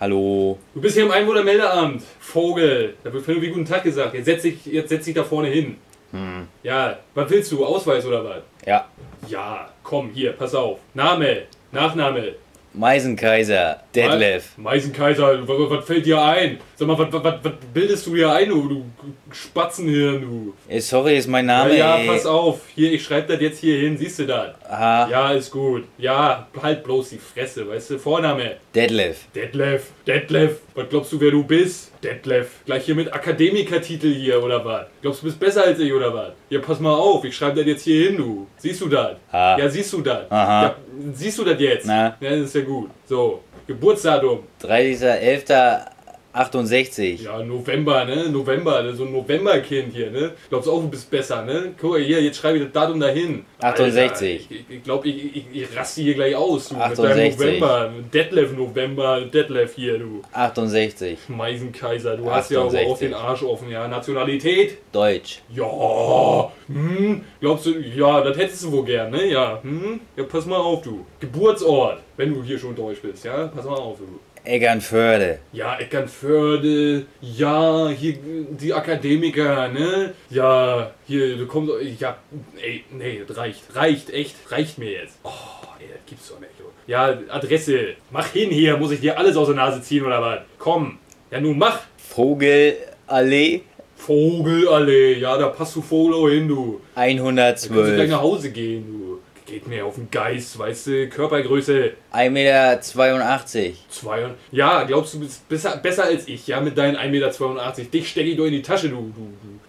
Hallo. Du bist hier im Einwohnermeldeamt. Vogel. Da wird Phänomen guten Tag gesagt. Jetzt setz dich, jetzt setz dich da vorne hin. Hm. Ja, was willst du? Ausweis oder was? Ja. Ja, komm, hier, pass auf. Name, Nachname. Meisenkaiser. Detlef. Meisenkaiser, was, was fällt dir ein? Sag mal, was, was, was, bildest du dir ein, du, du Spatzenhirn, du? Ey, sorry, ist mein Name. ja, ja, pass auf. Hier, ich schreibe das jetzt hier hin. Siehst du das? Aha. Ja, ist gut. Ja, halt bloß die Fresse, weißt du? Vorname. Detlef. Detlef, Detlef, was glaubst du, wer du bist? Detlef, gleich hier mit Akademikertitel hier, oder was? Glaubst du, bist besser als ich, oder was? Ja, pass mal auf, ich schreibe das jetzt hier hin, du. Siehst du das? Ja, siehst du das? Aha. Ja, siehst du das jetzt? Na. Ja, das ist ja gut. So, Geburtsdatum. 30.11.68. Ja, November, ne? November, ne? so ein Novemberkind hier, ne? Glaubst auch, du bist besser, ne? Guck mal hier, jetzt schreibe ich das Datum dahin. 68. Alter, ich ich glaube, ich, ich, ich raste hier gleich aus, du. Mit 68. deinem November. Detlef November, Detlef hier, du. 68. Meisenkaiser, du hast ja aber 68. auch den Arsch offen, ja. Nationalität? Deutsch. Ja, hm, glaubst du, ja, das hättest du wohl gern, ne? Ja, hm, ja, pass mal auf, du. Geburtsort, wenn du hier schon Deutsch bist, ja? Pass mal auf, du. Eckernförde. Ja, Eckernförde, ja, hier die Akademiker, ne? Ja, hier, du kommst, ja, ey, nee, das reicht, reicht, echt, reicht mir jetzt. Oh, ey, das gibt's doch nicht, du. Ja, Adresse, mach hin hier, muss ich dir alles aus der Nase ziehen oder was? Komm, ja, nun mach. Vogelallee. Vogelallee, ja, da passt du Vogel auch hin, du. Da kannst du gleich 112. nach Hause gehen, du. Geht mir auf den Geist, weißt du, Körpergröße 1,82 Meter. zwei. Ja, glaubst du, bist besser, besser als ich, ja, mit deinen 1,82 Meter. Dich stecke ich doch in die Tasche, du, du, du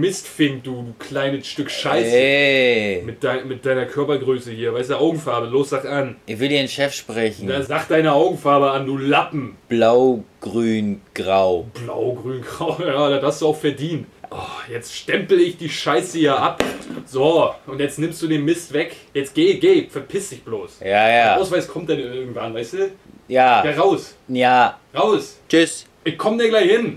Mistfink, du, du kleines Stück Scheiße. Ey. Mit, dein, mit deiner Körpergröße hier, weißt du, Augenfarbe, los, sag an. Ich will den Chef sprechen. Da sag deine Augenfarbe an, du Lappen. Blau, grün, grau. Blau, grün, grau, ja, das hast du auch verdient. Oh, jetzt stempel ich die Scheiße hier ab. So, und jetzt nimmst du den Mist weg. Jetzt geh, geh, verpiss dich bloß. Ja, Der ja. Ausweis kommt dann irgendwann, weißt du? Ja. Ja, raus, Ja. raus. Tschüss. Ich komm dir gleich hin.